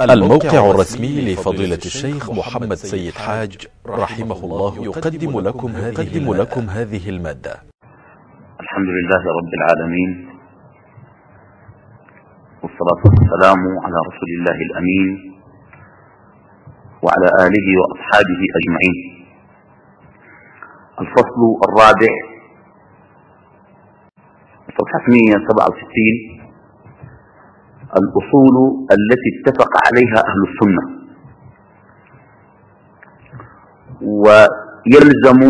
الموقع الرسمي لفضيلة الشيخ محمد سيد حاج رحمه الله يقدم لكم هذه, لكم هذه ا الحمد لله رب العالمين والصلاة والسلام على رسول الله الأمين وعلى آله وأصحابه أجمعين. الفصل الرابع صفحة 167 الأصول التي اتفق عليها أهل السنة. ويلزم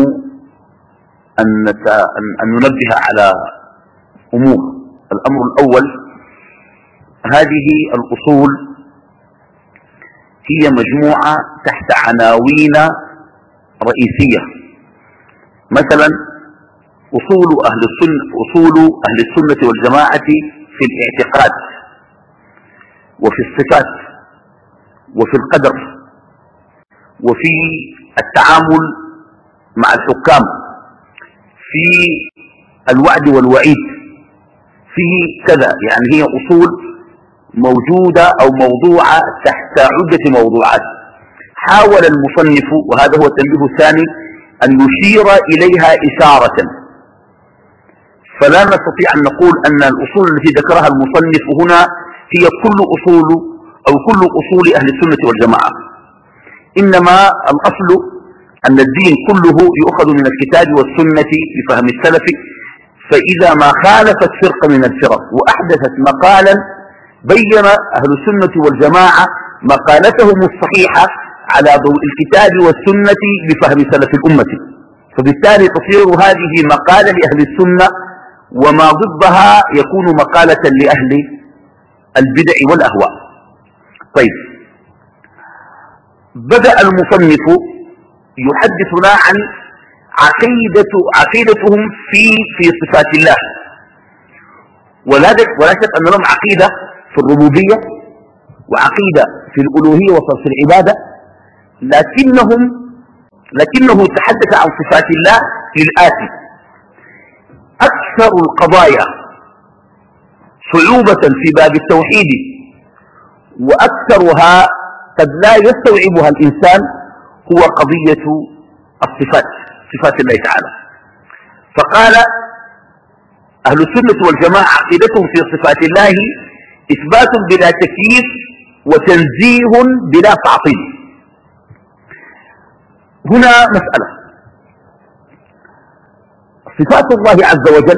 أن, أن ننبه على أمور. الأمر الأول هذه الأصول هي مجموعة تحت عناوين رئيسية. مثلا أصول أهل السنة, أصول أهل السنة والجماعة في الاعتقاد. وفي الصفات وفي القدر وفي التعامل مع الحكام في الوعد والوعيد فيه كذا يعني هي أصول موجودة أو موضوعة تحت عدة موضوعات. حاول المصنف وهذا هو التنبيه الثاني أن يشير إليها إشارة. فلا نستطيع أن نقول أن الأصول التي ذكرها المصنف هنا هي كل أصول أو كل أصول أهل السنة والجماعة. إنما الأصل أن الدين كله يؤخذ من الكتاب والسنة بفهم السلف فإذا ما خالفت فرقة من الفرق وأحدثت مقالا بين أهل السنة والجماعة مقالتهم الصحيحة على ضوء الكتاب والسنة بفهم سلف الأمة. فبالتالي تصير هذه مقالة لأهل السنة وما ضدها يكون مقالة لأهل البدع والأهواء. طيب. بدأ المصنف يحدثنا عن عقيدة عقيدتهم في في صفات الله. ولا ولا شك أن لهم عقيدة في الربوبية وعقيدة في الألوهية وفي العبادة. لكنهم لكنه تحدث عن صفات الله للآتي. أكثر القضايا صعوبة في باب التوحيد. وأكثرها قد لا يستوعبها الإنسان هو قضية الصفات صفات الله تعالى. فقال أهل السنة والجماعة عقيدتهم في صفات الله إثبات بلا تكييف وتنزيه بلا تعطيل. هنا مسألة. صفات الله عز وجل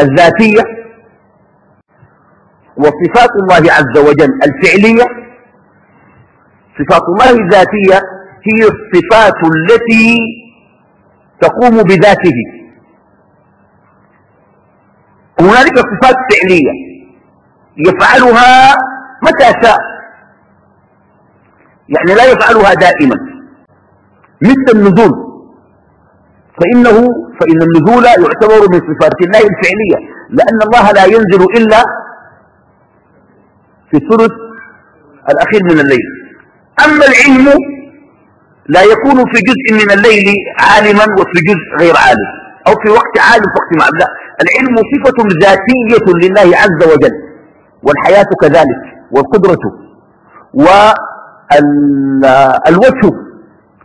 الذاتية وصفات الله عز وجل الفعلية. صفات الله الذاتية هي الصفات التي تقوم بذاته. هنالك صفات فعلية يفعلها متى شاء. يعني لا يفعلها دائما. مثل النزول. فإنه فإن النزول يعتبر من صفات الله الفعلية لأن الله لا ينزل إلا في الثلث الأخير من الليل. أما العلم لا يكون في جزء من الليل عالما وفي جزء غير عالم أو في وقت عالم في وقت معلم لا العلم صفة ذاتية لله عز وجل والحياة كذلك والقدرة والوجه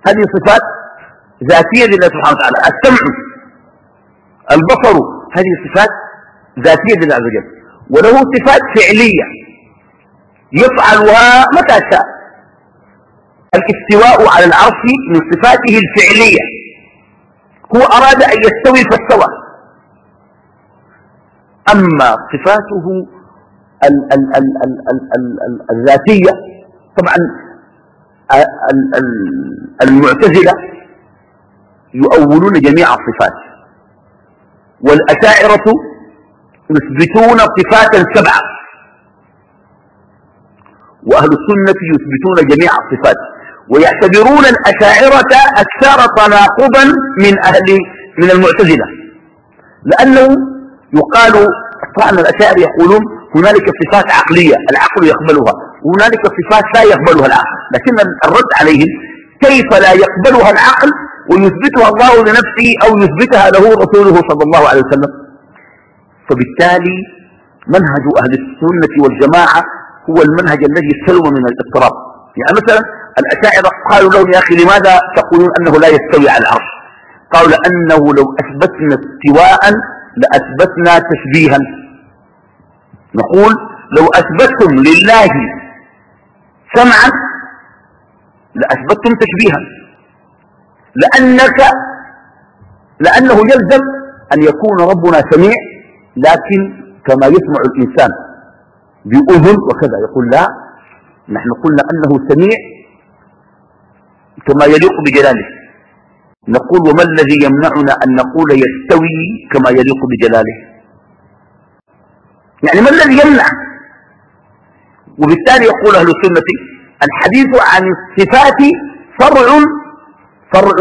هذه صفات ذاتية لله سبحانه وتعالى. السمع البصر هذه صفات ذاتية لله عز وجل. وله صفات فعلية. يفعلها متى شاء. الاستواء على العرش من صفاته الفعلية. هو أراد أن يستوي فاستوى. أما صفاته ال ال ال ال ال ال ال الذاتية طبعا المعتزلة يؤولون جميع الصفات. والأشاعرة يثبتون صفاتا سبعة وأهل السنة يثبتون جميع الصفات ويعتبرون الأشاعرة أكثر تناقضا من أهل من المعتزلة. لأنه يقال طبعا الأشاعر يقولون هنالك صفات عقلية العقل يقبلها وهنالك صفات لا يقبلها العقل. لكن الرد عليهم كيف لا يقبلها العقل ويثبتها الله لنفسه أو يثبتها له رسوله صلى الله عليه وسلم؟ فبالتالي منهج أهل السنة والجماعة هو المنهج الذي سلم من الاضطراب. يعني مثلا الأشاعرة قالوا لهم يا أخي لماذا تقولون أنه لا يستوي على العرش؟ قالوا لأنه لو أثبتنا استواء لأثبتنا تشبيها. نقول لو أثبتتم لله سمعا لأثبتتم تشبيها. لأنك لأنه يلزم أن يكون ربنا سميع لكن كما يسمع الإنسان. بأذن وكذا. يقول لا نحن قلنا أنه سميع كما يليق بجلاله. نقول وما الذي يمنعنا أن نقول يستوي كما يليق بجلاله؟ يعني ما الذي يمنع؟ وبالتالي يقول أهل السنة الحديث عن الصفات فرع فرع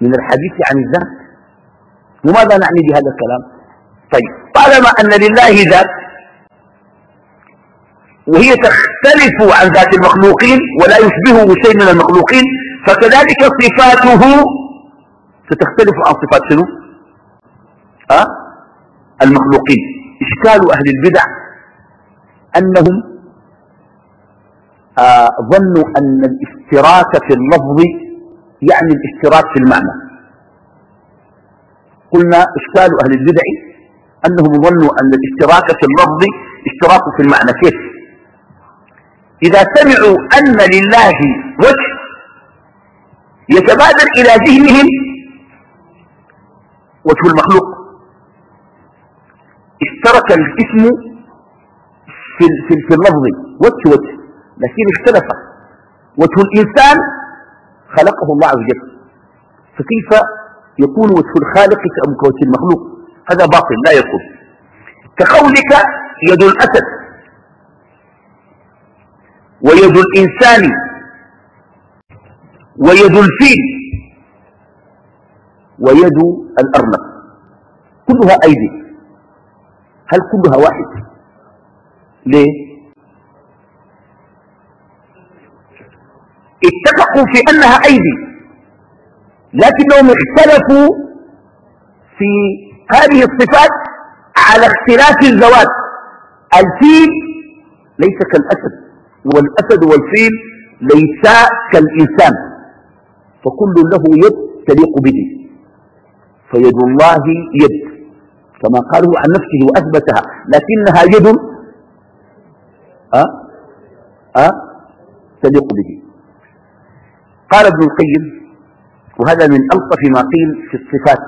من الحديث عن الذات. وماذا نعني بهذا الكلام؟ طيب طالما أن لله ذات وهي تختلف عن ذات المخلوقين ولا يشبهه شيء من المخلوقين فكذلك صفاته ستختلف عن صفات شنو؟ أه؟ المخلوقين. إشكال أهل البدع أنهم آه ظنوا أن الاشتراك في اللفظ يعني الاشتراك في المعنى. قلنا إشكال أهل البدع أنهم ظنوا أن الاشتراك في اللفظ اشتراك في المعنى. كيف؟ إذا سمعوا أن لله وجه يتبادر إلى ذهنهم وجه المخلوق. اشترك الاسم في, في, في اللفظ. وجه وجه. لكن اختلف. وجه الإنسان خلقه الله عز وجل. فكيف يكون وجه الخالق كوجه المخلوق؟ هذا باطل لا يكون. كقولك يد الأسد. ويد الإنسان ويد الفيل ويد الأرنب. كلها أيدي. هل كلها واحد؟ ليه؟ اتفقوا في أنها أيدي لكنهم اختلفوا في هذه الصفات على اختلاف الزواج. الفيل ليس كالأسد. والأسد والفيل ليسا كالإنسان فكل له يد تليق به فيد الله يد كما قاله عن نفسه وأثبتها لكنها يد أه؟ أه؟ تليق به قال ابن القيم وهذا من ألطف ما قيل في الصفات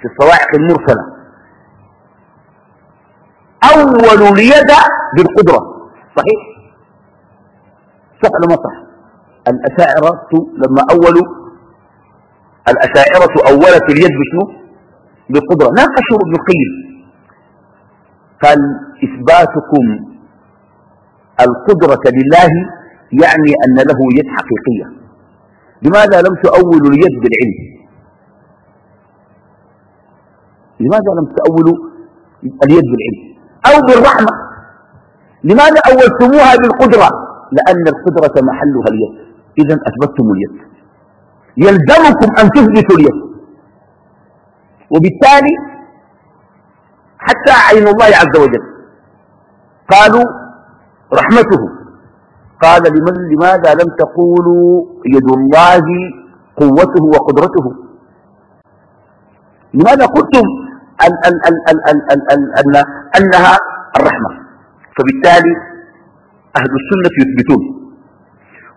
في الصواعق المرسلة أول اليد بالقدرة صحيح؟ صح ولا ما صح؟ الأشاعرة لما أولوا الأشاعرة أولت اليد بشنو؟ بالقدرة ناقشوا ابن القيم. قال إثباتكم القدرة لله يعني أن له يد حقيقية. لماذا لم تؤولوا اليد بالعلم؟ لماذا لم تؤولوا اليد بالعلم؟ أو بالرحمة. لماذا أولتموها بالقدرة؟ لأن القدرة محلها اليد. إذا أثبتتم اليد. يلزمكم أن تثبتوا اليد. وبالتالي حتى عين الله عز وجل. قالوا رحمته. قال لمن لماذا لم تقولوا يد الله قوته وقدرته؟ لماذا قلتم أن أن أن أن أن أن أنها الرحمة؟ فبالتالي أهل السنة يثبتون.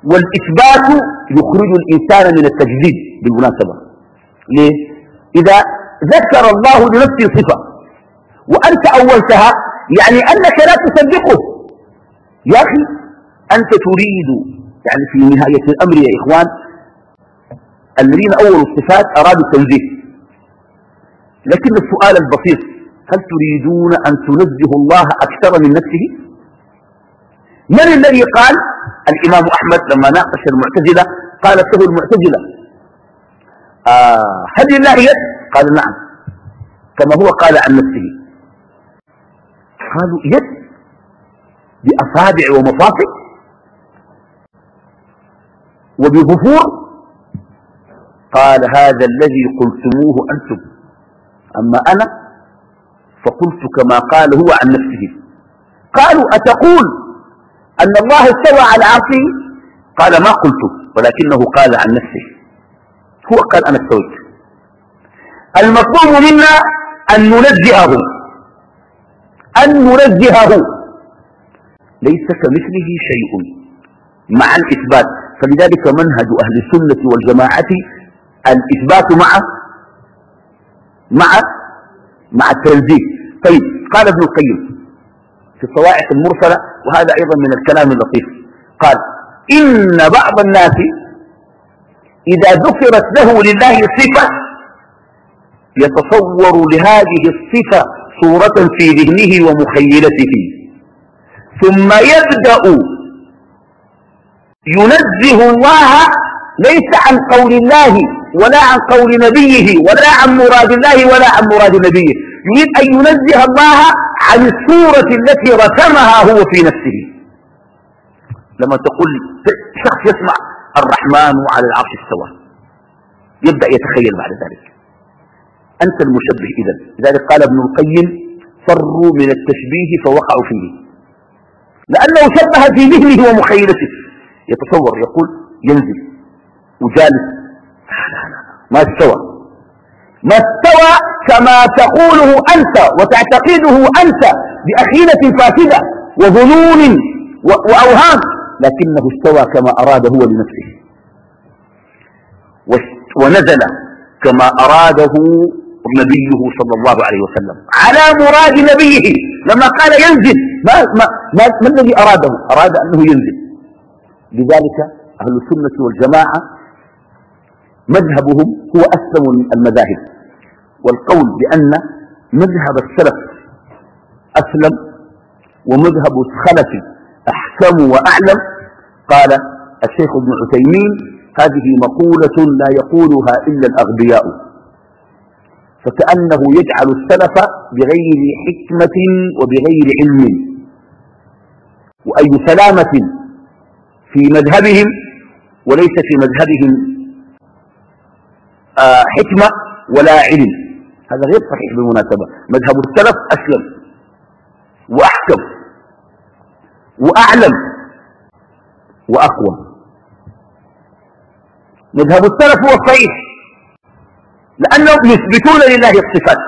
والإثبات يخرج الإنسان من التجديد بالمناسبة. ليه؟ إذا ذكر الله لنفسه صفة وأنت أولتها يعني أنك لا تصدقه. يا أخي أنت تريد يعني في نهاية الأمر يا إخوان الذين أولوا الصفات أرادوا التنزيه. لكن السؤال البسيط هل تريدون أن تنزه الله أكثر من نفسه؟ من الذي قال؟ الإمام أحمد لما ناقش المعتزلة قالت له المعتزلة آه هل لله يد قال نعم كما هو قال عن نفسه. قالوا يد بأصابع ومفاصل وبظفور قال هذا الذي قلتموه أنتم أما أنا فقلت كما قال هو عن نفسه. قالوا أتقول أن الله استوى على عرشه؟ قال ما قلت ولكنه قال عن نفسه. هو قال أنا استويت. المطلوب منا أن ننزهه. أن ننزهه. ليس كمثله شيء. مع الإثبات فلذلك منهج أهل السنة والجماعة الإثبات مع مع مع التنزيه. طيب قال ابن القيم في الصواعق المرسلة وهذا أيضا من الكلام اللطيف. قال إن بعض الناس إذا ذكرت له لله صفة يتصور لهذه الصفة صورة في ذهنه ومخيلته. ثم يبدأ ينزه الله ليس عن قول الله ولا عن قول نبيه ولا عن مراد الله ولا عن مراد نبيه. يريد أن ينزه الله عن الصورة التي رسمها هو في نفسه. لما تقول شخص يسمع الرحمن على العرش استوى يبدأ يتخيل بعد ذلك. أنت المشبه إذا لذلك قال ابن القيم فروا من التشبيه فوقعوا فيه. لأنه شبه في ذهنه ومخيلته. يتصور يقول ينزل وجالس. ما استوى. ما استوى كما تقوله أنت وتعتقده أنت بأخيلة فاسدة وظنون وأوهام لكنه استوى كما أراد هو لنفسه. ونزل كما أراده نبيه صلى الله عليه وسلم. على مراد نبيه. لما قال ينزل ما, ما, ما, ما الذي أراده؟ أراد أنه ينزل. لذلك أهل السنة والجماعة مذهبهم هو أسلم المذاهب. والقول بأن مذهب السلف أسلم ومذهب الخلف أحكم وأعلم قال الشيخ ابن عثيمين هذه مقولة لا يقولها إلا الأغبياء. فكأنه يجعل السلف بغير حكمة وبغير علم. وأي سلامة في مذهبهم وليس في مذهبهم آه، حكمة ولا علم. هذا غير صحيح بالمناسبة. مذهب السلف أسلم وأحكم وأعلم وأقوى. مذهب السلف هو الصحيح لأنهم يثبتون لله الصفات.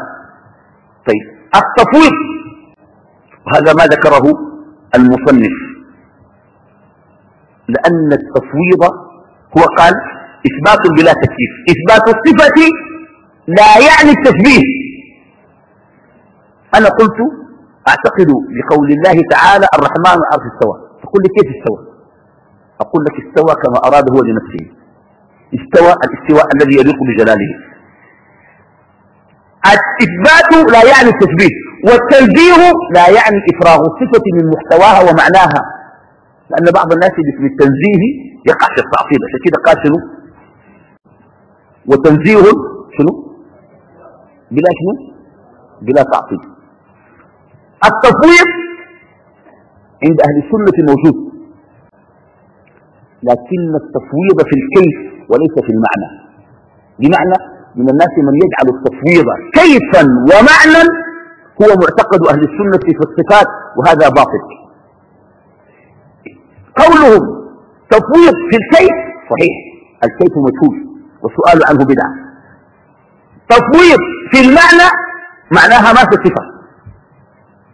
طيب التفويض وهذا ما ذكره المصنف. لأن التفويض هو قال إثبات بلا تكييف. إثبات الصفة لا يعني التشبيه أنا قلت أعتقد بقول الله تعالى الرحمن عرش استوى. تقول لي كيف استوى؟ أقول لك استوى كما أراد هو لنفسه. استوى الاستواء الذي يليق بجلاله. الإثبات لا يعني التشبيه والتنزيه لا يعني إفراغ الصفة من محتواها ومعناها. لأن بعض الناس في التنزيه يقع في التعطيل عشان كده قال شنو؟ وتنزيه شنو؟ بلا شنو؟ بلا تعطيل التفويض عند أهل السنة موجود. لكن التفويض في الكيف وليس في المعنى. بمعنى من الناس من يجعل التفويض كيفا ومعنى هو معتقد أهل السنة في الصفات وهذا باطل. قولهم تفويض في الكيف صحيح الكيف مجهول والسؤال عنه بدعة. تفويض في المعنى معناها ما في صفة.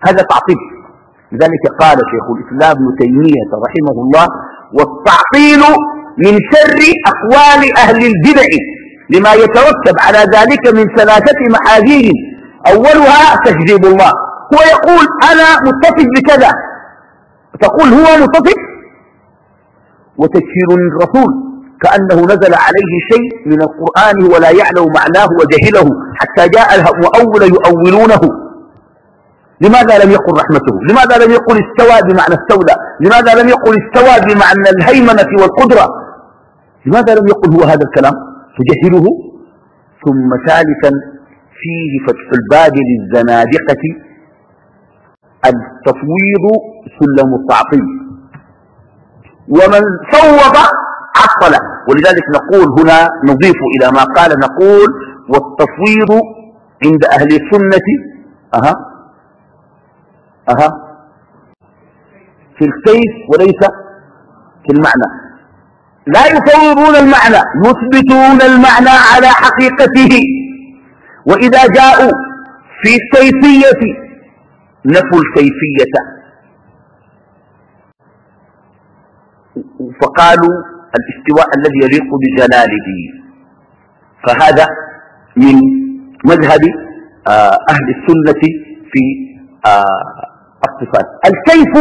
هذا تعطيل. لذلك قال شيخ الإسلام ابن تيمية رحمه الله والتعطيل من شر أقوال أهل البدع لما يترتب على ذلك من ثلاثة محاذير. أولها تكذيب الله. هو يقول أنا متصف بكذا. تقول هو متصف؟ وتكفير الرسول. كأنه نزل عليه شيء من القرآن ولا يعلم معناه وجهله حتى جاء المؤول يؤولونه. لماذا لم يقل رحمته؟ لماذا لم يقل استوى بمعنى استولى؟ لماذا لم يقل استوى بمعنى الهيمنة والقدرة؟ لماذا لم يقل هو هذا الكلام؟ تجهله ثم ثالثا فيه فتح الباب للزنادقة. التفويض سلم التعطيل. ومن فوض عطل ولذلك نقول هنا نضيف إلى ما قال نقول والتفويض عند أهل السنة أها أها في الكيف وليس في المعنى. لا يفوضون المعنى يثبتون المعنى على حقيقته. وإذا جاءوا في الكيفية نفوا الكيفية. فقالوا الاستواء الذي يليق بجلاله. فهذا من مذهب آه، أهل السنة في آه، الصفات. الكيف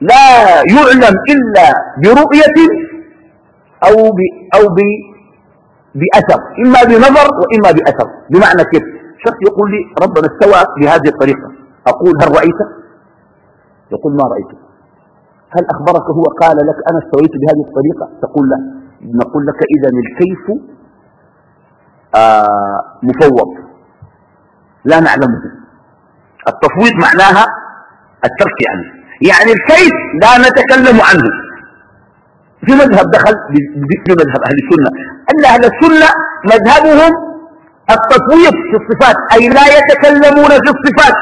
لا يعلم إلا برؤية أو ب أو ب بأثر. إما بنظر وإما بأثر. بمعنى كيف؟ شخص يقول لي ربنا استوى بهذه الطريقة. أقول هل رأيت؟ يقول ما رأيت. هل أخبرك هو قال لك أنا استويت بهذه الطريقة؟ تقول لا. نقول لك إذا الكيف آه مفوض. لا نعلمه التفويض معناها الترك يعني. يعني الكيف لا نتكلم عنه. في مذهب دخل في مذهب أهل السنة. أن أهل السنة مذهبهم التفويض في الصفات أي لا يتكلمون في الصفات.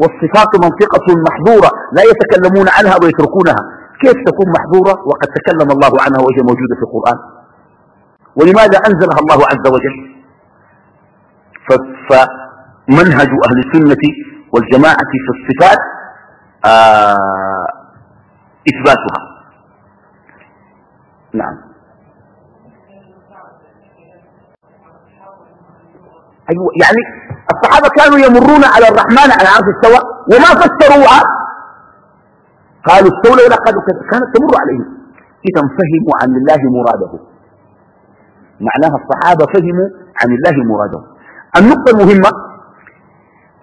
والصفات منطقة محظورة لا يتكلمون عنها ويتركونها. كيف تكون محظورة؟ وقد تكلم الله عنها وهي موجودة في القرآن. ولماذا أنزلها الله عز وجل؟ فمنهج أهل السنة والجماعة في الصفات آه إثباتها. نعم. أيوة يعني الصحابة كانوا يمرون على الرحمن على عرش استوى وما فسروها. قالوا قالوا كذا كانت تمر عليهم. إذا فهموا عن الله مراده. معناها الصحابة فهموا عن الله مراده. النقطة المهمة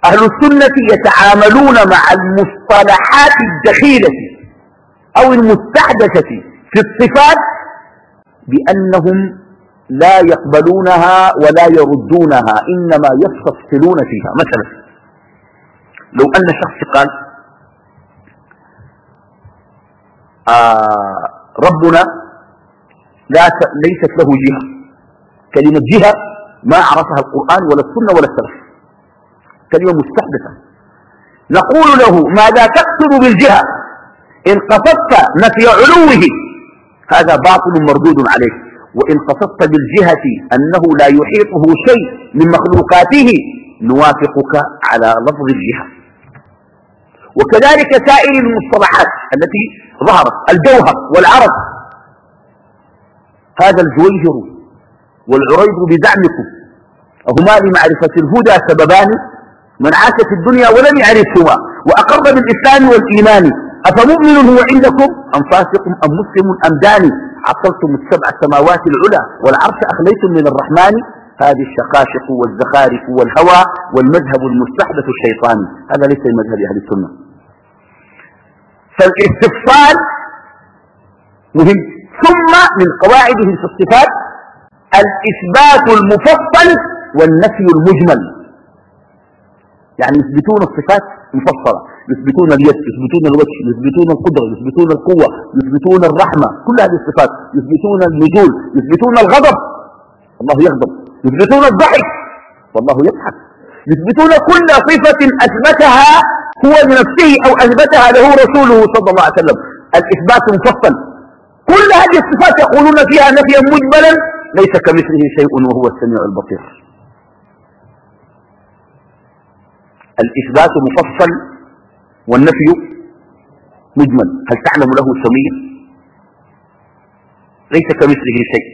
أهل السنة يتعاملون مع المصطلحات الدخيلة أو المستحدثة في الصفات بأنهم لا يقبلونها ولا يردونها إنما يستفصلون فيها. مثلا لو أن شخص قال آه ربنا لا ليست له جهة. كلمة جهة ما عرفها القرآن ولا السنة ولا السلف. كلمة مستحدثة. نقول له ماذا تقصد بالجهة؟ إن قصدت نفي علوه هذا باطل مردود عليك. وإن قصدت بالجهة أنه لا يحيطه شيء من مخلوقاته نوافقك على لفظ الجهة. وكذلك سائر المصطلحات التي ظهرت الجوهر والعرض. هذا الجويهر والعريض بزعمكم. هما لمعرفة الهدى سببان من عاش في الدنيا ولم يعرفهما. وأقر بالإسلام والإيمان أفمؤمن هو عندكم أم فاسق أم مسلم أم داني؟ عطلتم السبع السماوات العلى والعرش أخليتم من الرحمن. هذه الشقاشق والزخارف والهوى والمذهب المستحدث الشيطاني. هذا ليس مذهب أهل السنة. فالاستفصال مهم. ثم من قواعده في الصفات الإثبات المفصل والنفي المجمل. يعني يثبتون الصفات مفصلة. يثبتون اليد يثبتون الوجه يثبتون القدرة يثبتون القوة يثبتون الرحمة. كل هذه الصفات. يثبتون النزول يثبتون الغضب. الله يغضب. يثبتون الضحك والله يضحك. يثبتون كل صفة أثبتها هو لنفسه أو أثبتها له رسوله صلى الله عليه وسلم. الإثبات مفصل. كل هذه الصفات يقولون فيها نفيا مجملا ليس كمثله شيء وهو السميع البصير. الإثبات مفصل والنفي مجمل. هل تعلم له سميع؟ ليس كمثله شيء.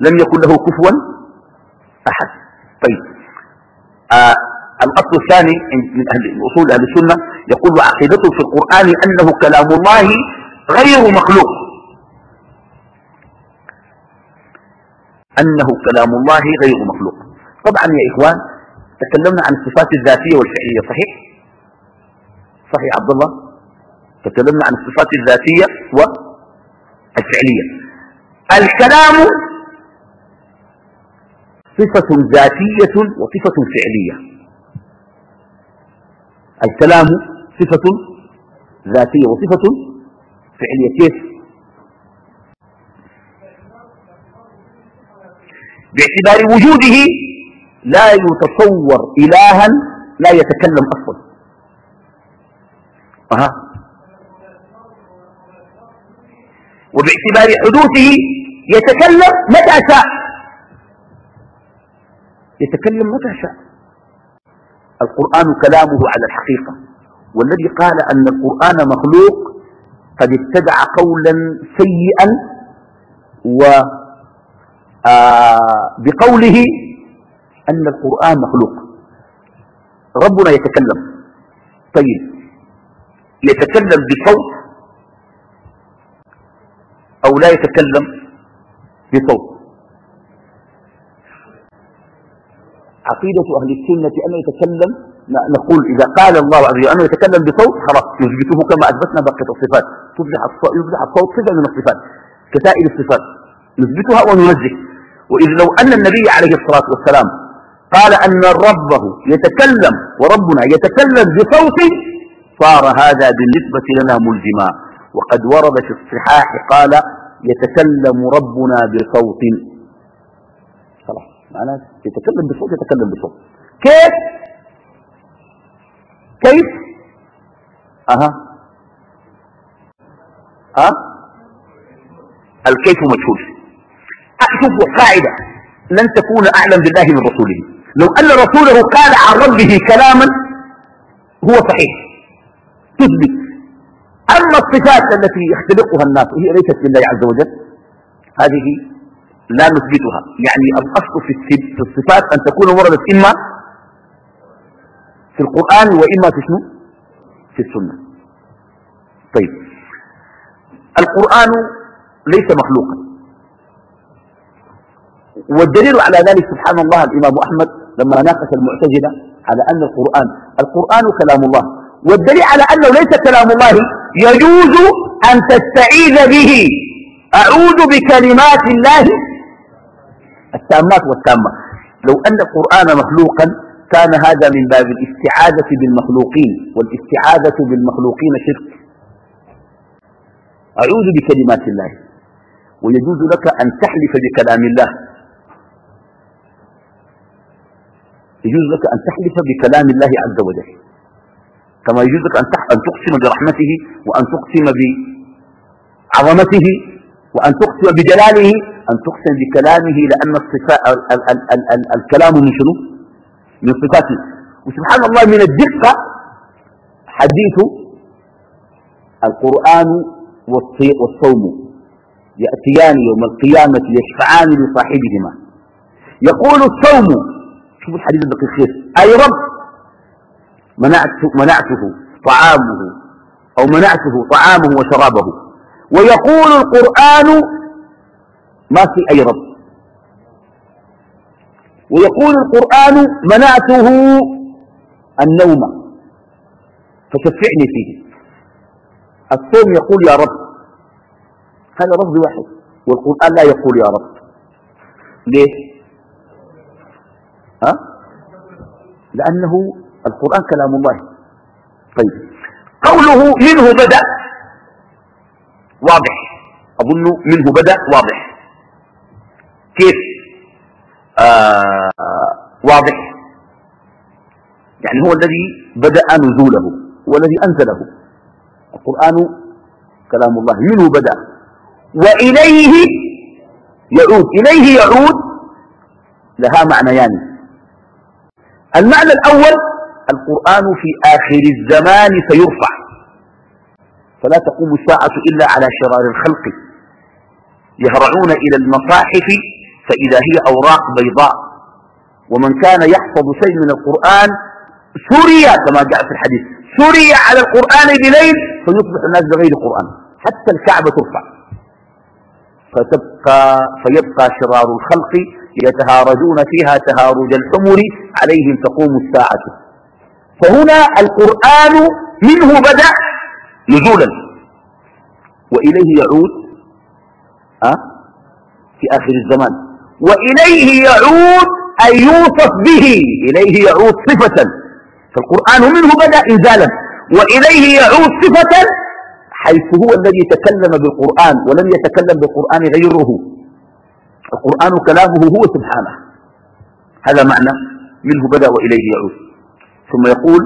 لم يكن له كفوا أحد. طيب. آه الأصل الثاني من أهل أصول أهل السنة يقول عقيدته في القرآن أنه كلام الله غير مخلوق. أنه كلام الله غير مخلوق. طبعا يا إخوان تكلمنا عن الصفات الذاتية والفعلية صحيح؟ صحيح عبد الله. تكلمنا عن الصفات الذاتية والفعلية. الكلام صفة ذاتية وصفة فعلية. الكلام صفة ذاتية وصفة فعلية. كيف؟ باعتبار وجوده لا يتصور إلها لا يتكلم أصلا. أها. وباعتبار حدوثه يتكلم متى شاء. يتكلم متى شاء. القرآن كلامه على الحقيقة. والذي قال أن القرآن مخلوق قد ابتدع قولا سيئا و آه، بقوله أن القرآن مخلوق. ربنا يتكلم. طيب. يتكلم بصوت أو لا يتكلم بصوت؟ عقيدة أهل السنة أنه يتكلم نقول إذا قال الله عز وجل أنه يتكلم بصوت خلاص يثبته كما أثبتنا بقية الصفات. يصبح الصوت صفة من الصفات. كسائر الصفات. نثبتها وننزه. وإذ لو أن النبي عليه الصلاة والسلام قال أن ربه يتكلم وربنا يتكلم بصوت صار هذا بالنسبة لنا ملزما. وقد ورد في الصحاح قال يتكلم ربنا بصوت. خلاص معناه يتكلم بصوت يتكلم بصوت. كيف؟ كيف؟ أها. ها؟ الكيف مجهول. شوفوا قاعدة لن تكون أعلم بالله من رسوله. لو أن رسوله قال عن ربه كلاما هو صحيح. تثبت. أما الصفات التي يختلقها الناس وهي ليست لله عز وجل هذه لا نثبتها. يعني الأصل في الصفات أن تكون وردت إما في القرآن وإما في شنو؟ في السنة. طيب. القرآن ليس مخلوقا. والدليل على ذلك سبحان الله الإمام أحمد لما ناقش المعتزلة على أن القرآن القرآن كلام الله. والدليل على أنه ليس كلام الله يجوز أن تستعيذ به. أعوذ بكلمات الله التامات والتامة. لو أن القرآن مخلوقا كان هذا من باب الاستعاذة بالمخلوقين والاستعاذة بالمخلوقين شرك. أعوذ بكلمات الله. ويجوز لك أن تحلف بكلام الله. يجوز لك أن تحلف بكلام الله عز وجل. كما يجوز لك أن تقسم برحمته وأن تقسم بعظمته وأن تقسم بجلاله أن تقسم بكلامه لأن الصفاء الكلام من شنو؟ من صفاته. وسبحان الله من الدقة حديث القرآن والصوم. يأتيان يوم القيامة يشفعان لصاحبهما. يقول الصوم شوف الحديث الدقيق أي رب منعته, منعته طعامه أو منعته طعامه وشرابه. ويقول القرآن ما في أي رب. ويقول القرآن منعته النوم. فشفعني فيه. الصوم يقول يا رب. هذا لفظ واحد. والقرآن لا يقول يا رب. ليه ها؟ لأنه القرآن كلام الله. طيب. قوله منه بدأ واضح. أظن منه بدأ واضح. كيف؟ آه واضح. يعني هو الذي بدأ نزوله. هو الذي أنزله. القرآن كلام الله. منه بدأ. وإليه يعود. إليه يعود. لها معنيان. المعنى الأول القرآن في آخر الزمان سيرفع. فلا تقوم الساعة إلا على شرار الخلق. يهرعون إلى المصاحف فإذا هي أوراق بيضاء. ومن كان يحفظ شيء من القرآن سري كما جاء في الحديث سري على القرآن بليل فيصبح الناس بغير قرآن. حتى الكعبة ترفع. فتبقى فيبقى شرار الخلق يتهارجون فيها تهارج الحمر عليهم تقوم الساعة. فهنا القرآن منه بدأ نزولا. وإليه يعود أه؟ في آخر الزمان. وإليه يعود أن يوصف به. إليه يعود صفة. فالقرآن منه بدأ إنزالا. وإليه يعود صفة حيث هو الذي تكلم بالقرآن ولم يتكلم بالقرآن غيره. القرآن كلامه هو سبحانه. هذا معنى منه بدأ وإليه يعود. ثم يقول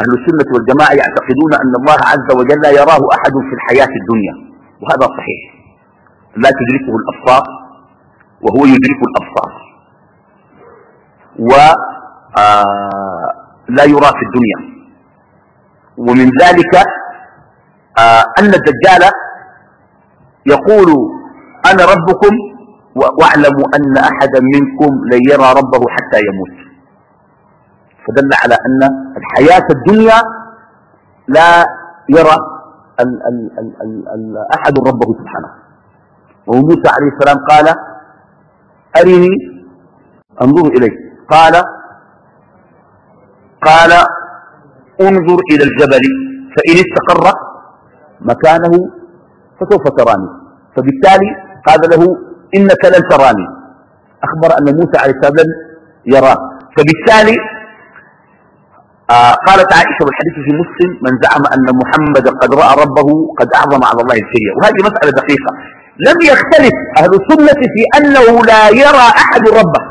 أهل السنة والجماعة يعتقدون أن الله عز وجل يراه أحد في الحياة الدنيا وهذا صحيح. لا تدركه الأبصار وهو يدرك الأبصار. ولا آه، يرى في الدنيا. ومن ذلك آه، أن الدجال يقول أنا ربكم واعلموا أن أحدا منكم لن يرى ربه حتى يموت. فدل على أن الحياة الدنيا لا يرى ال ال ال ال ال أحد ربه سبحانه. وموسى عليه السلام قال أرني أنظر إليك. قال قال انظر إلى الجبل فإن استقر مكانه فسوف تراني. فبالتالي قال له إنك لن تراني. أخبر أن موسى عليه السلام لن يراه. فبالتالي آه قالت عائشة والحديث في مسلم من زعم أن محمد قد رأى ربه قد أعظم على الله الكريم وهذه مسألة دقيقة. لم يختلف أهل السنة في أنه لا يرى أحد ربه.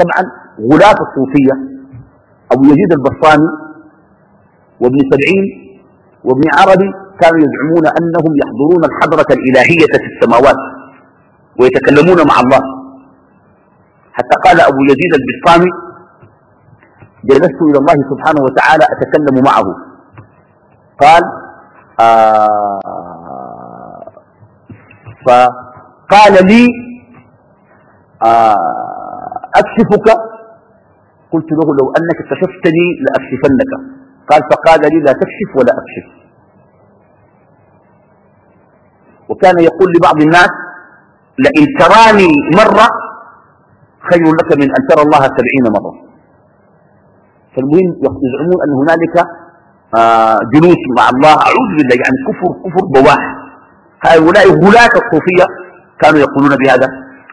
طبعا غلاة الصوفية أبو يزيد البسطامي وابن سبعين وابن عربي كانوا يزعمون أنهم يحضرون الحضرة الإلهية في السماوات ويتكلمون مع الله. حتى قال أبو يزيد البسطامي جلست إلى الله سبحانه وتعالى أتكلم معه. قال آه فقال لي آه أكشفك؟ قلت له لو أنك كشفتني لأكشفنك. قال فقال لي لا تكشف ولا أكشف. وكان يقول لبعض الناس لئن تراني مرة خير لك من أن ترى الله سبعين مرة. فالمهم يزعمون أن هنالك آه، جلوس مع الله. أعوذ بالله يعني كفر كفر بواح. هؤلاء غلاة الصوفية كانوا يقولون بهذا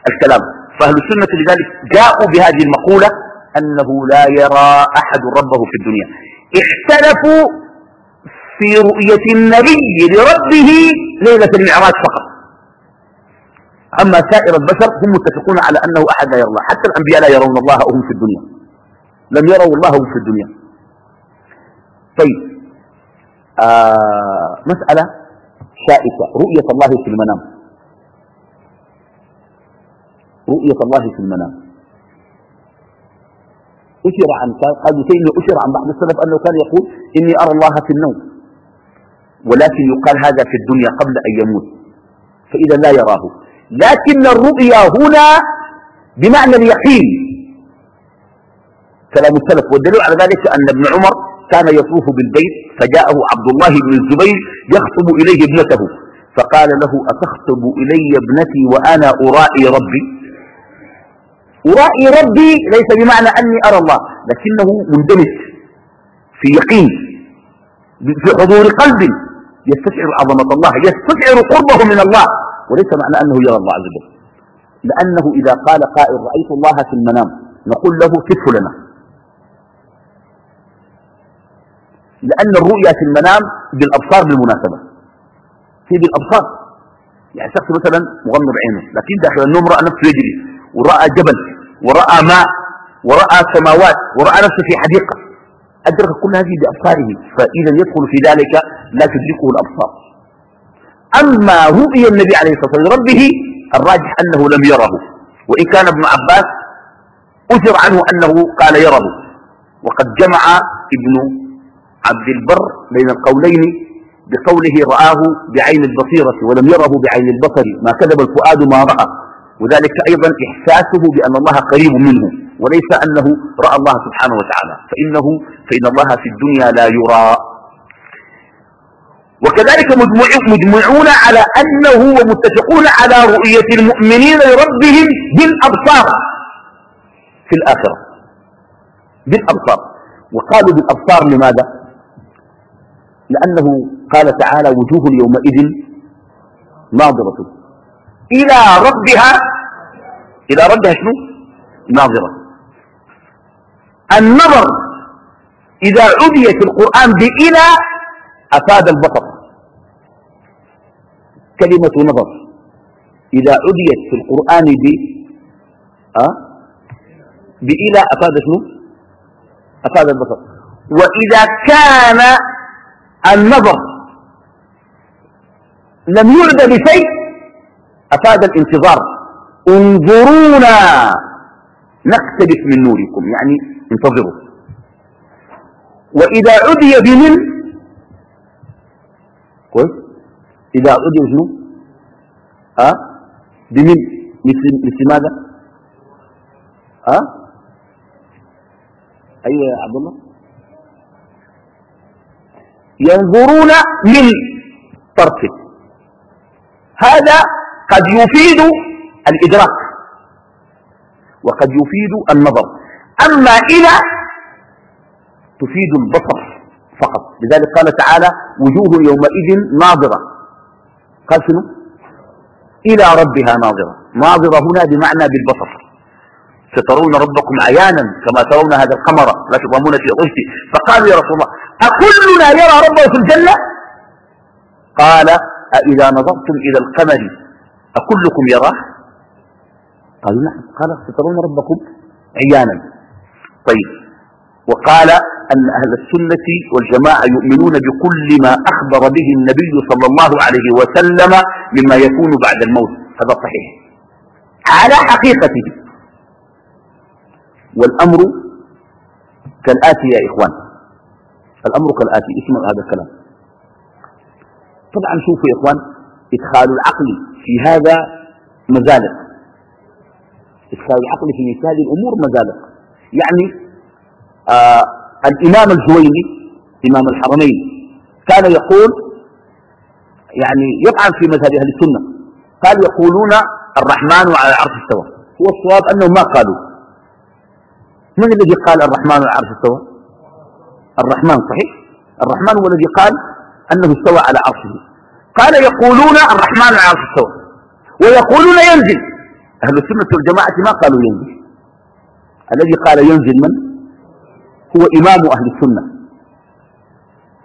الكلام. فأهل السنة لذلك جاءوا بهذه المقولة أنه لا يرى أحد ربه في الدنيا. اختلفوا في رؤية النبي لربه ليلة المعراج فقط. أما سائر البشر هم متفقون على أنه أحد لا يرى. الله حتى الأنبياء لا يرون الله وهم في الدنيا. لم يروا الله في الدنيا. طيب. آه مسألة شائكة. رؤية الله في المنام. رؤية الله في المنام. أشر عن قال تيمية أشر عن بعض السلف أنه كان يقول إني أرى الله في النوم. ولكن يقال هذا في الدنيا قبل أن يموت. فإذا لا يراه. لكن الرؤيا هنا بمعنى اليقين. كلام السلف. والدليل على ذلك أن ابن عمر كان يطوف بالبيت فجاءه عبد الله بن الزبير يخطب إليه ابنته فقال له أتخطب إلي ابنتي وأنا أرائي ربي؟ أرائي ربي ليس بمعنى أني أرى الله لكنه مندمج في يقين في حضور قلب يستشعر عظمة الله يستشعر قربه من الله وليس معنى أنه يرى الله عز وجل. لأنه إذا قال قائل رأيت الله في المنام نقول له كف لنا. لأن الرؤيا في المنام بالأبصار بالمناسبة. في بالأبصار. يعني شخص مثلا مغمض عينه لكن داخل النوم رأى نفسه يجري. ورأى جبل ورأى ماء ورأى سماوات ورأى نفسه في حديقة. أدرك كل هذه بأبصاره فإذا يدخل في ذلك لا تدركه الأبصار. أما رؤيا النبي عليه الصلاة والسلام لربه الراجح أنه لم يره. وإن كان ابن عباس أثر عنه أنه قال يره. وقد جمع ابن عبد البر بين القولين بقوله رآه بعين البصيرة ولم يره بعين البصر. ما كذب الفؤاد ما رأى. وذلك أيضا إحساسه بأن الله قريب منه وليس أنه رأى الله سبحانه وتعالى. فإنه فإن الله في الدنيا لا يرى. وكذلك مجمعون على أنه ومتفقون على رؤية المؤمنين لربهم بالأبصار في الآخرة. بالأبصار. وقالوا بالأبصار لماذا؟ لأنه قال تعالى وجوه يومئذ ناظرة إلى ربها إلى ربها شنو؟ ناظرة. النظر إذا عدي في القرآن بإلى أفاد البصر. كلمة نظر. إذا عديت في القرآن ب أه؟ بإلى أفاد شنو؟ أفاد البصر. وإذا كان النظر لم يعد بشيء أفاد الانتظار. انظرونا. نقتبس من نوركم يعني انتظروا. وإذا عدي بمن كويس. إذا عدي شنو أه؟ بمن؟ مثل, مثل ماذا؟ أه؟ أيوة يا عبد الله. ينظرون من طرفه. هذا قد يفيد الإدراك. وقد يفيد النظر. أما إلى تفيد البصر فقط. لذلك قال تعالى وجوه يومئذ ناظرة. قال شنو؟ إلى ربها ناظرة. ناظرة هنا بمعنى بالبصر. سترون ربكم عيانا كما ترون هذا القمر. لا تضامون في ضيفه فقالوا يا رسول الله أكلنا يرى ربه في الجنة؟ قال أإذا نظرتم إلى القمر أكلكم يراه؟ قالوا نعم. قال سترون ربكم عيانا. طيب. وقال أن أهل السنة والجماعة يؤمنون بكل ما أخبر به النبي صلى الله عليه وسلم مما يكون بعد الموت. هذا صحيح. على حقيقته. والأمر كالآتي يا إخوان. الأمر كالآتي. اسمع هذا الكلام. طبعا شوفوا يا إخوان إدخال العقل في هذا مزالق إدخال العقل في مثل هذه الأمور مزالق يعني آه الإمام الجويني إمام الحرمين كان يقول يعني يطعن في مذهب أهل السنة قال يقولون الرحمن على العرش استوى. هو الصواب أنهم ما قالوا. من الذي قال الرحمن على العرش استوى؟ الرحمن صحيح؟ الرحمن هو الذي قال أنه استوى على عرشه. قال يقولون الرحمن على العرش استوى. ويقولون ينزل. أهل السنة والجماعة ما قالوا ينزل. الذي قال ينزل من؟ هو إمام أهل السنة.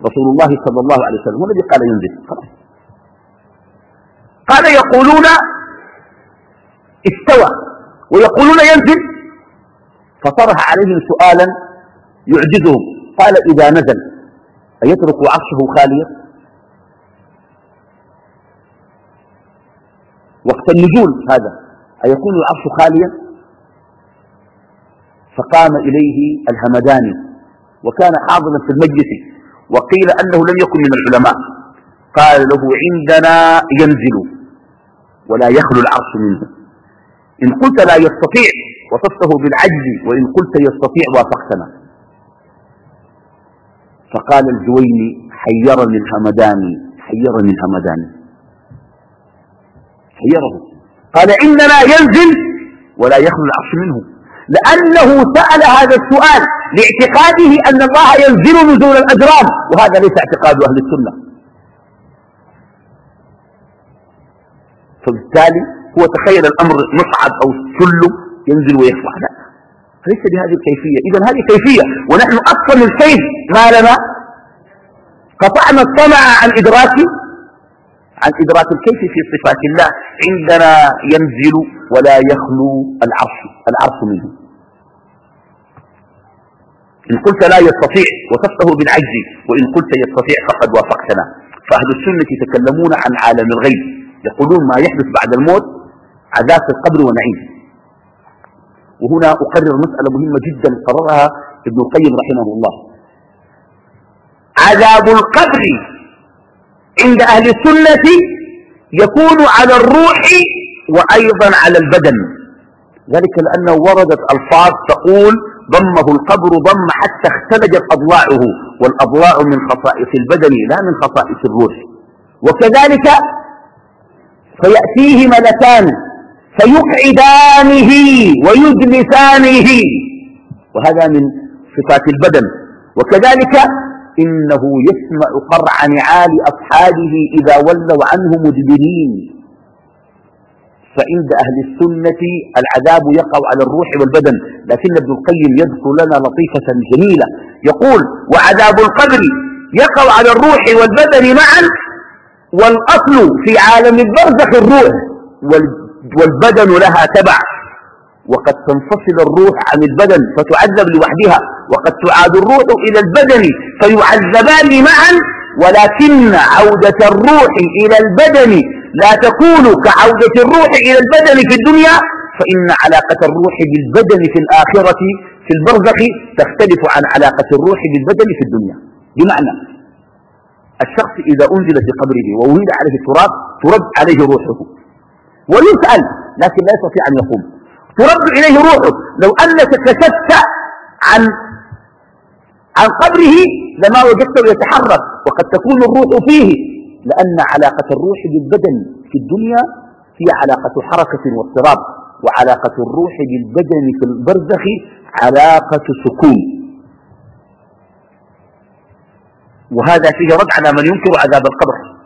رسول الله صلى الله عليه وسلم. الذي قال ينزل. قال يقولون استوى. ويقولون ينزل. فطرح عليهم سؤالا يعجزهم. قال إذا نزل. أيترك عرشه خاليا؟ وقت النزول هذا. أيكون العرش خاليا؟ فقام إليه الهمداني وكان حاضرا في المجلس وقيل أنه لم يكن من العلماء. قال له عندنا ينزل ولا يخلو العرش منه. إن قلت لا يستطيع وصفته بالعجز وإن قلت يستطيع وافقتنا. فقال الجويني حيرني الهمداني حيرني الهمداني. حيره. قال إننا ينزل ولا يخلو العرش منه. لأنه سأل هذا السؤال لاعتقاده أن الله ينزل نزول الأجرام وهذا ليس اعتقاد أهل السنة. فبالتالي هو تخيل الأمر مصعد أو سل ينزل ويخفى لا ليس بهذه الكيفية. إذا هذه كيفية ونحن أصلا الكيف ما لنا؟ قطعنا الطمع عن إدراك عن إدراك الكيف في صفات الله. عندنا ينزل ولا يخلو العرش العرش منه. إن قلت لا يستطيع وصفته بالعجز وإن قلت يستطيع فقد وافقتنا. فأهل السنة يتكلمون عن عالم الغيب يقولون ما يحدث بعد الموت عذاب القبر ونعيم. وهنا أقرر مسألة مهمة جدا قررها ابن القيم رحمه الله. عذاب القبر عند أهل السنة يكون على الروح وأيضا على البدن. ذلك لأنه وردت ألفاظ تقول ضمه القبر ضم حتى اختلجت أضلاعه والأضلاع من خصائص البدن لا من خصائص الروح. وكذلك فيأتيه ملكان فيقعدانه ويجلسانه. وهذا من صفات البدن. وكذلك إنه يسمع قرع نعال أصحابه إذا ولوا عنه مدبرين. فعند أهل السنة العذاب يقع على الروح والبدن لكن ابن القيم يذكر لنا لطيفة جميلة يقول وعذاب القبر يقع على الروح والبدن معا والأصل في عالم البرزخ الروح والبدن لها تبع. وقد تنفصل الروح عن البدن فتعذب لوحدها. وقد تعاد الروح إلى البدن فيعذبان معا ولكن عودة الروح إلى البدن لا تكون كعودة الروح إلى البدن في الدنيا. فإن علاقة الروح بالبدن في الآخرة في البرزخ تختلف عن علاقة الروح بالبدن في الدنيا. بمعنى الشخص إذا أنزل في قبره وولد عليه التراب ترد عليه روحه. ويسأل لكن لا يستطيع أن يقوم. ترد إليه روحه. لو أنك كشفت عن عن قبره لما وجدته يتحرك وقد تكون الروح فيه. لأن علاقة الروح بالبدن في الدنيا هي علاقة حركة واضطراب وعلاقة الروح بالبدن في البرزخ علاقة سكون. وهذا فيه رد على من ينكر عذاب القبر.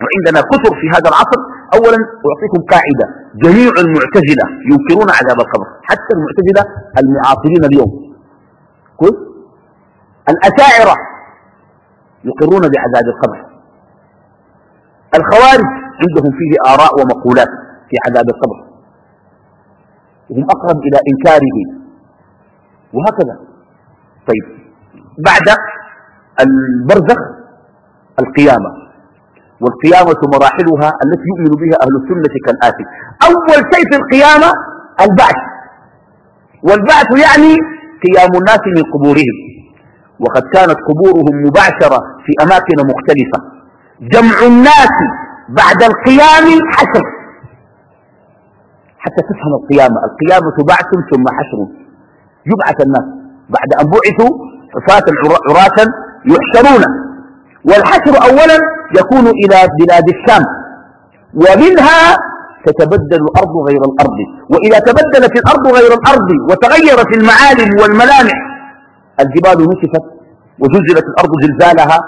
وعندنا كثر في هذا العصر. أولا أعطيكم قاعدة. جميع المعتزلة ينكرون عذاب القبر. حتى المعتزلة المعاصرين اليوم. كل الأشاعرة يقرون بعذاب القبر. الخوارج عندهم فيه آراء ومقولات في عذاب القبر. وهم أقرب إلى إنكاره وهكذا. طيب. بعد البرزخ القيامة. والقيامة مراحلها التي يؤمن بها أهل السنة كالآتي. أول شيء في القيامة البعث. والبعث يعني قيام الناس من قبورهم. وقد كانت قبورهم مباشرة في أماكن مختلفة. جمع الناس بعد القيام حشر. حتى تفهم القيامة. القيامة بعث ثم حشر. يبعث الناس. بعد أن بعثوا حفاة عراة يحشرون. والحشر أولا يكون إلى بلاد الشام. ومنها تتبدل الأرض غير الأرض. وإذا تبدلت الأرض غير الأرض وتغيرت المعالم والملامح الجبال نسفت وزلزلت الأرض زلزالها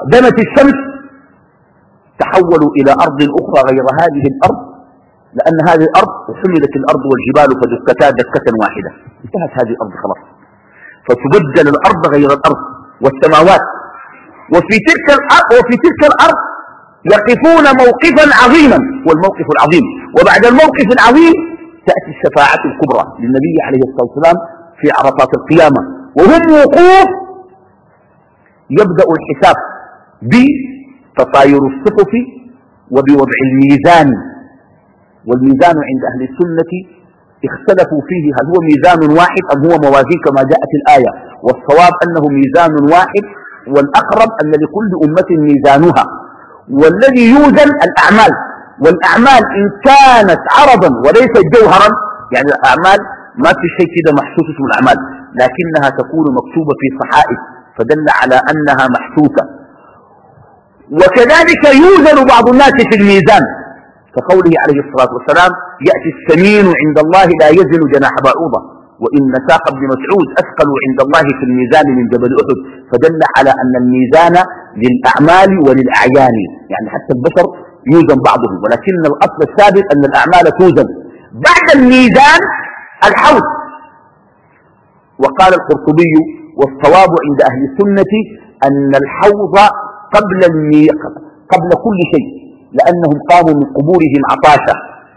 ودنت الشمس. تحولوا إلى أرض أخرى غير هذه الأرض لأن هذه الأرض حملت الأرض والجبال فدكتا دكة واحدة. انتهت هذه الأرض خلاص. فتبدل الأرض غير الأرض والسماوات. وفي تلك الأرض, وفي تلك الأرض يقفون موقفا عظيما. والموقف العظيم. وبعد الموقف العظيم تأتي الشفاعة الكبرى للنبي عليه الصلاة والسلام في عرفات القيامة. وهم وقوف يبدأ الحساب بتطاير الصحف وبوضع الميزان. والميزان عند أهل السنة اختلفوا فيه. هل هو ميزان واحد أم هو موازين كما جاءت الآية؟ والصواب أنه ميزان واحد والأقرب أن لكل أمة ميزانها والذي يوزن الأعمال. والأعمال إن كانت عرضا وليست جوهرا يعني الأعمال ما في شيء كده محسوس اسمه الأعمال لكنها تكون مكتوبة في صحائف فدل على أنها محسوسة. وكذلك يوزن بعض الناس في الميزان. كقوله عليه الصلاة والسلام يأتي السمين عند الله لا يزن جناح بعوضة. وإن ساق ابن مسعود أثقل عند الله في الميزان من جبل أحد فدل على أن الميزان للأعمال وللأعيان. يعني حتى البشر يوزن بعضهم ولكن الأصل الثابت أن الأعمال توزن. بعد الميزان الحوض. وقال القرطبي والصواب عند أهل السنة أن الحوض قبل قبل كل شيء لأنهم قاموا من قبورهم عطاشا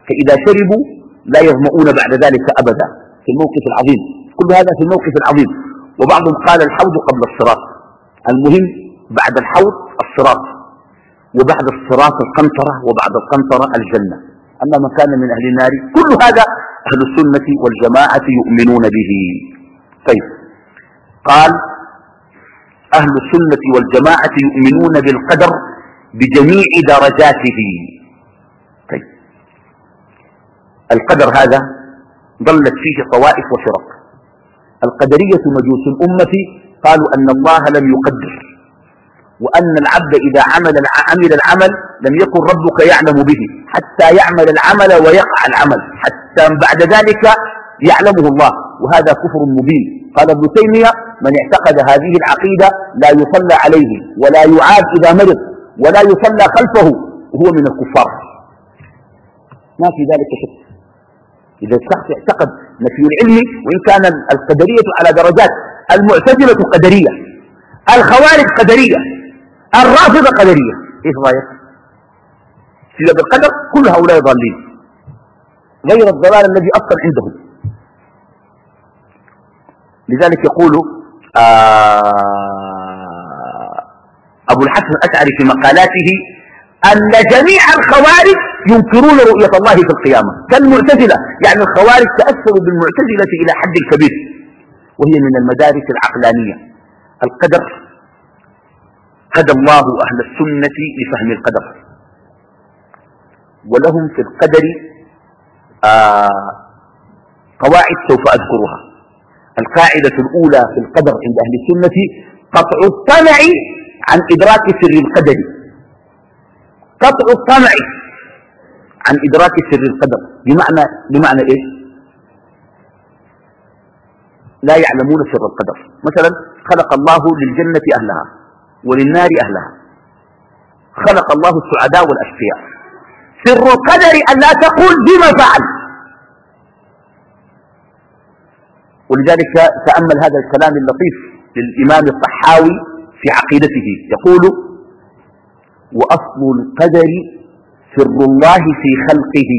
فإذا شربوا لا يظمؤون بعد ذلك أبدا. في الموقف العظيم. كل هذا في الموقف العظيم. وبعضهم قال الحوض قبل الصراط. المهم بعد الحوض الصراط. وبعد الصراط القنطرة وبعد القنطرة الجنة. أما من كان من أهل النار كل هذا أهل السنة والجماعة يؤمنون به. طيب. قال أهل السنة والجماعة يؤمنون بالقدر بجميع درجاته. طيب. القدر هذا ضلت فيه طوائف وفرق. القدرية مجوس الأمة قالوا أن الله لم يقدر وأن العبد إذا عمل عمل العمل لم يكن ربك يعلم به حتى يعمل العمل ويقع العمل حتى بعد ذلك يعلمه الله وهذا كفر مبين. قال ابن تيمية من اعتقد هذه العقيدة لا يصلى عليه ولا يعاد إذا مرض ولا يصلى خلفه وهو من الكفار. ما في ذلك شك. إذا الشخص اعتقد نفي العلم وإن كان القدرية على درجات المعتزلة قدرية الخوارج قدرية الرافضة قدرية إيش رأيك؟ في بالقدر كل هؤلاء ضالين غير الضلال الذي أصلا عندهم. لذلك يقول آه أبو الحسن الأشعري في مقالاته أن جميع الخوارج ينكرون رؤية الله في القيامة. كالمعتزلة. يعني الخوارج تأثروا بالمعتزلة إلى حد كبير. وهي من المدارس العقلانية. القدر. قدى الله أهل السنة لفهم القدر. ولهم في القدر آه قواعد سوف أذكرها. القاعدة الأولى في القدر عند أهل السنة قطع الطمع عن إدراك سر القدر. قطع الطمع عن إدراك سر القدر. بمعنى, بمعنى إيش؟ لا يعلمون سر القدر. مثلا خلق الله للجنة أهلها وللنار أهلها. خلق الله السعداء والأشقياء. سر القدر أن لا تقول بما فعل. ولذلك تأمل هذا الكلام اللطيف للإمام الطحاوي في عقيدته. يقول وأصل القدر سر الله في خلقه.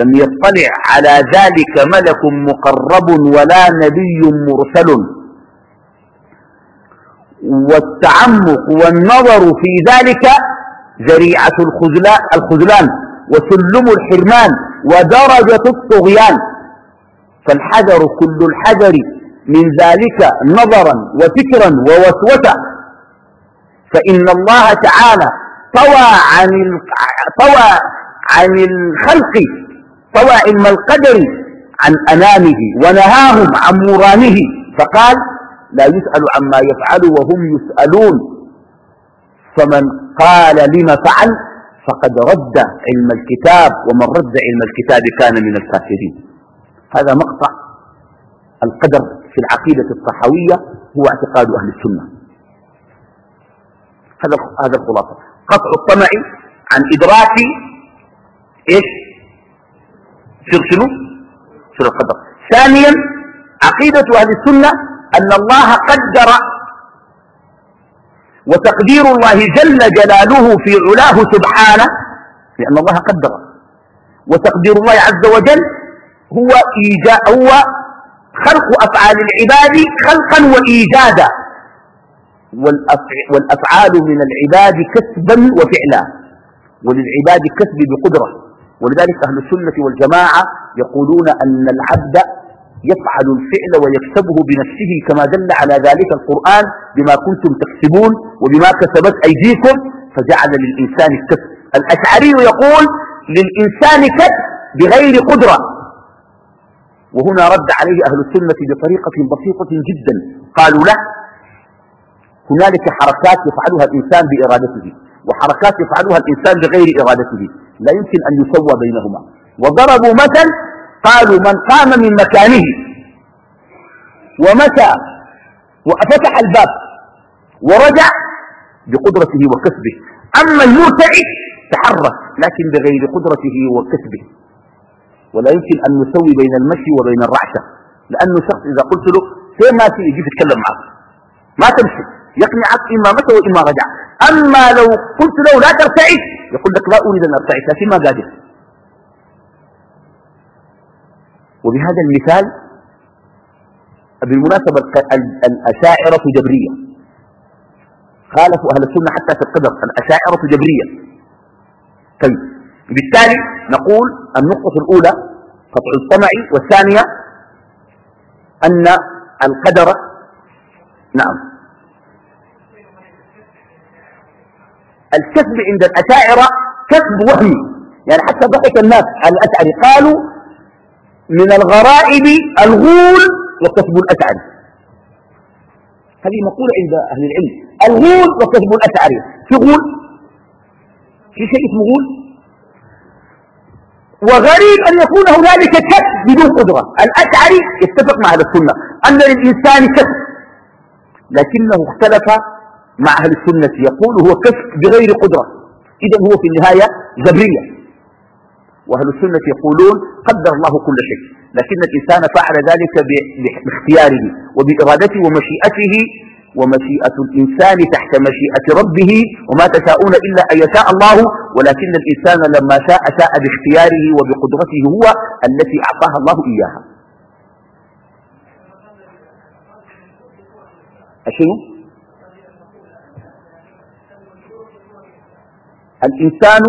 لم يطلع على ذلك ملك مقرب ولا نبي مرسل. والتعمق والنظر في ذلك ذريعة الخذلان وسلم الحرمان ودرجة الطغيان. فالحذر كل الحذر من ذلك نظرا وفكرا ووسوسة. فإن الله تعالى طوى عن طوى عن الخلق طوى علم القدر عن أنامه ونهاهم عن مرانه فقال لا يسأل عما يفعل وهم يسألون. فمن قال لما فعل فقد رد علم الكتاب ومن رد علم الكتاب كان من الكافرين. هذا مقطع القدر في العقيدة الصحوية هو اعتقاد أهل السنة. هذا هذا الخلاصة. قطع الطمع عن إدراك إيش؟ سر شنو؟ سر القدر ثانيا عقيدة أهل السنة أن الله قدر وتقدير الله جل جلاله في علاه سبحانه لأن الله قدر. وتقدير الله عز وجل هو, إيجا هو خلق أفعال العباد خلقا وإيجادا. والأفعال من العباد كسبا وفعلا وللعباد كسب بقدرة. ولذلك أهل السنة والجماعة يقولون أن العبد يفعل الفعل ويكسبه بنفسه كما دل على ذلك القرآن بما كنتم تكسبون وبما كسبت أيديكم فجعل للإنسان الكسب. الأشعري يقول للإنسان كسب بغير قدرة. وهنا رد عليه أهل السنة بطريقة بسيطة جدا. قالوا له هنالك حركات يفعلها الإنسان بإرادته وحركات يفعلها الإنسان بغير إرادته لا يمكن أن يسوى بينهما. وضربوا مثل قالوا من قام من مكانه. ومتى؟ وفتح الباب. ورجع بقدرته وكسبه. أما المرتعد تحرك لكن بغير قدرته وكسبه. ولا يمكن أن نسوي بين المشي وبين الرعشة لأنه شخص إذا قلت له فين ما في يجي يتكلم معك. ما تمشي. يقنعك إما مشى وإما رجع. أما لو قلت له لا ترتعش يقول لك لا أريد أن أرتعش لكن ما قادر. وبهذا المثال بالمناسبة الأشاعرة جبرية. خالفوا أهل السنة حتى في القدر الأشاعرة جبرية. طيب بالتالي نقول النقطة الأولى قطع الطمع والثانية أن القدر نعم. الكسب عند الأشاعرة كسب وهمي. يعني حتى ضحك الناس على الأشعري. قالوا من الغرائب الغول وكسب الأشعري. هذه مقولة عند أهل العلم. الغول وكسب الأشعري. في غول؟ في شيء اسمه غول؟ وغريب أن يكون هنالك كسب بدون قدرة. الأشعري يتفق مع السنة أن للإنسان كسب. لكنه اختلف مع أهل السنة يقول هو كسب بغير قدرة. إذا هو في النهاية جبرية وأهل السنة يقولون قدر الله كل شيء. لكن الإنسان فعل ذلك باختياره وبإرادته ومشيئته. ومشيئة الإنسان تحت مشيئة ربه وما تشاءون إلا أن يشاء الله. ولكن الإنسان لما شاء شاء باختياره وبقدرته هو التي أعطاها الله إياها. أشنو الإنسان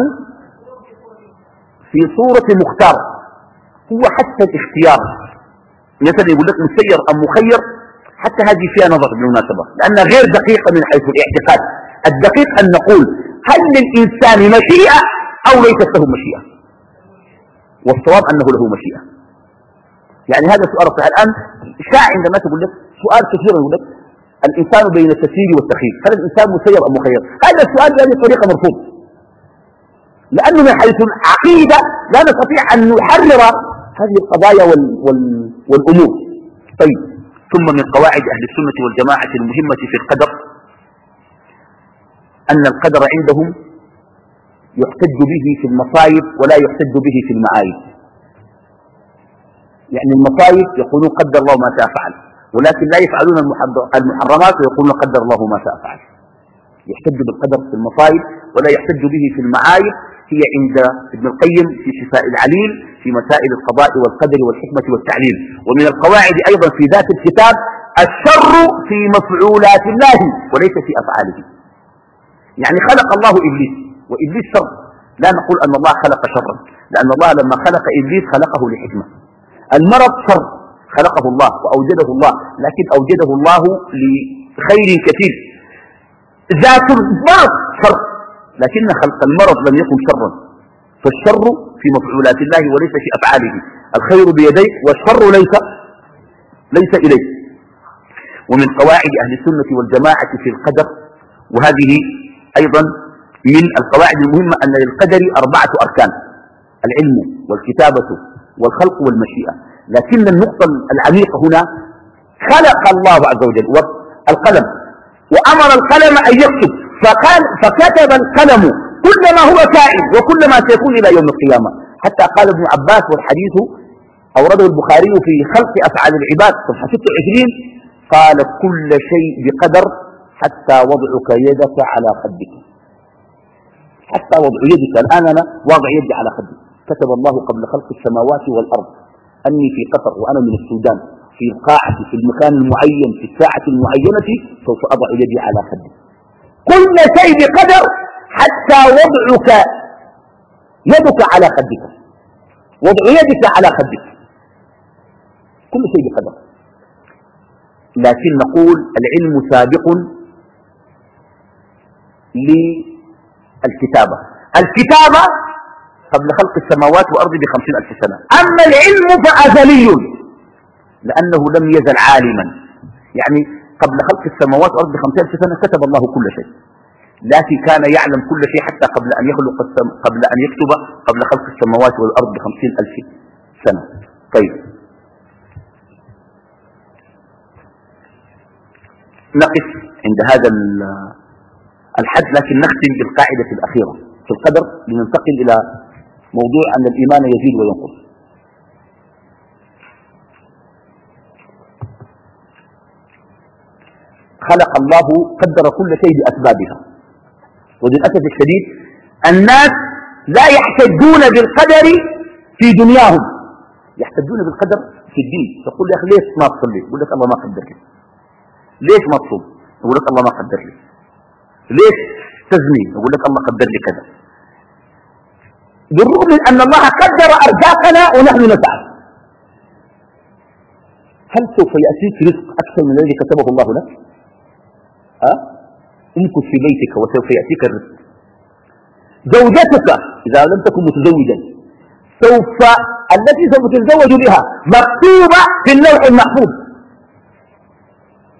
في صورة مختار هو حتى الاختيار. مثلا يقول لك مسير أم مخير؟ حتى هذه فيها نظر بالمناسبة لأنها غير دقيقة من حيث الاعتقاد. الدقيق أن نقول هل للإنسان مشيئة أو ليست له مشيئة؟ والصواب أنه له مشيئة. يعني هذا سؤال صحيح. الآن شاع عندما تقول لك سؤال كثير يقول لك الإنسان بين التسيير والتخيير هل الإنسان مسير أم مخير؟ هذا السؤال بهذه الطريقة مرفوض لأنه من حيث العقيدة لا نستطيع أن نحرر هذه القضايا وال وال والأمور. طيب. ثم من قواعد أهل السنة والجماعة المهمة في القدر أن القدر عندهم يحتج به في المصايب ولا يحتج به في المعايب. يعني المصايب يقولون قدر الله ما شاء فعل ولكن لا يفعلون المحرمات ويقولون قدر الله ما شاء فعل. يحتج بالقدر في المصايب ولا يحتج به في المعايب هي عند ابن القيم في شفاء العليل في مسائل القضاء والقدر والحكمة والتعليل. ومن القواعد أيضا في ذات الكتاب الشر في مفعولات الله وليس في أفعاله. يعني خلق الله إبليس وإبليس شر. لا نقول أن الله خلق شرا لأن الله لما خلق إبليس خلقه لحكمة. المرض شر خلقه الله وأوجده الله لكن أوجده الله لخير كثير. ذات المرض شر. لكن خلق المرض لم يكن شرا. فالشر في مفعولات الله وليس في أفعاله. الخير بيديه والشر ليس ليس إليه ومن قواعد أهل السنة والجماعة في القدر وهذه أيضا من القواعد المهمة أن للقدر أربعة أركان. العلم والكتابة والخلق والمشيئة. لكن النقطة العميقة هنا خلق الله عز وجل القلم وأمر القلم أن يكتب. فقال فكتب القلم كل ما هو كائن وكل ما سيكون إلى يوم القيامة. حتى قال ابن عباس والحديث أورده البخاري في خلق أفعال العباد صفحة 26 قال كل شيء بقدر حتى وضعك يدك على خدك. حتى وضع يدك الآن أنا واضع يدي على خدي. كتب الله قبل خلق السماوات والأرض. أني في قطر وأنا من السودان. في القاعة في المكان المعين في الساعة المعينة سوف أضع يدي على خدي. كل شيء بقدر حتى وضعك يدك على خدك. وضع يدك على خدك. كل شيء بقدر. لكن نقول العلم سابق للكتابة. الكتابة قبل خلق السماوات والأرض بخمسين ألف سنة. أما العلم فأزلي لأنه لم يزل عالما. يعني قبل خلق السماوات والأرض بخمسين سنة كتب الله كل شيء. لكن كان يعلم كل شيء حتى قبل أن يخلق السم... قبل أن يكتب قبل خلق السماوات والأرض بخمسين ألف سنة. طيب. نقف عند هذا الحد لكن نختم بالقاعدة الأخيرة في القدر لننتقل إلى موضوع أن الإيمان يزيد وينقص. خلق الله قدر كل شيء بأسبابها. وللأسف الشديد الناس لا يحتجون بالقدر في دنياهم. يحتجون بالقدر في الدين. تقول يا أخي ليش ما تصلي؟ يقول لك الله ما قدر لي. ليش ما تصوم؟ يقول لك الله ما قدر لي. ليش تزني؟ يقول لك الله قدر لي كذا. بالرغم من أن الله قدر أرزاقنا ونحن نسعى. هل سوف يأتيك رزق أكثر من الذي كتبه الله لك؟ أه؟ امكث في بيتك وسوف يأتيك الرزق. زوجتك إذا لم تكن متزوجا سوف التي سوف تتزوج بها مكتوبة في اللوح المحفوظ.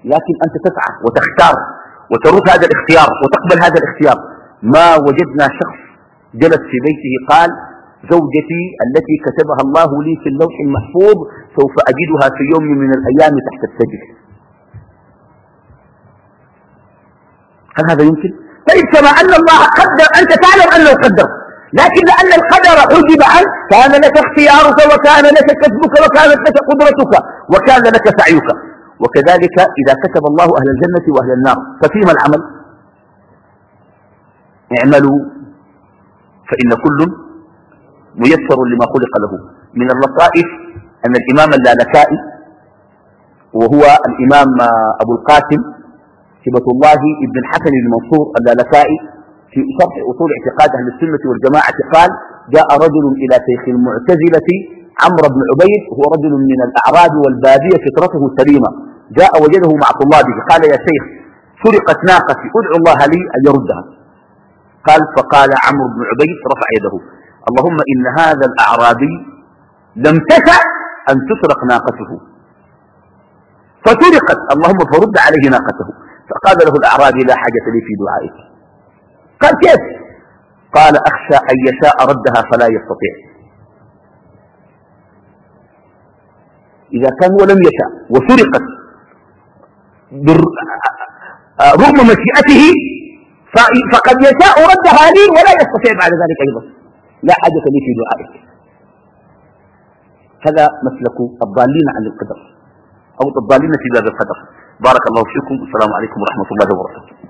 لكن أنت تسعى وتختار وترد هذا الاختيار وتقبل هذا الاختيار. ما وجدنا شخص جلس في بيته قال زوجتي التي كتبها الله لي في اللوح المحفوظ سوف أجدها في يوم من الأيام تحت السجل هل هذا يمكن؟ طيب كما أن الله قدر أنت تعلم أنه قدر. لكن لأن القدر حجب عنك كان لك اختيارك وكان لك كسبك وكانت لك قدرتك وكان لك سعيك. وكذلك إذا كتب الله أهل الجنة وأهل النار ففيما العمل؟ اعملوا فإن كل ميسر لما خلق له. من اللطائف أن الإمام اللالكائي وهو الإمام أبو القاسم هبة الله ابن الحسن بن منصور اللالكائي في في شرح أصول اعتقاد أهل السنة والجماعة قال جاء رجل إلى شيخ المعتزلة عمرو بن عبيد هو رجل من الأعراب والبادية فطرته سليمة جاء وجده مع طلابه قال يا شيخ سرقت ناقتي أدعو الله لي أن يردها. قال فقال عمرو بن عبيد رفع يده اللهم إن هذا الأعرابي لم تسع أن تسرق ناقته. فسرقت اللهم فرد عليه ناقته. فقال له الأعرابي لا حاجة لي في دعائك. قال كيف؟ قال أخشى أن يشاء ردها فلا يستطيع. إذا كان ولم يشاء وسرقت رغم مشيئته فقد يشاء ردها لي ولا يستطيع بعد ذلك أيضا. لا حاجة لي في دعائك. هذا مسلك الضالين عن القدر أو الضالين في باب القدر. بارك الله فيكم. والسلام عليكم ورحمة الله وبركاته.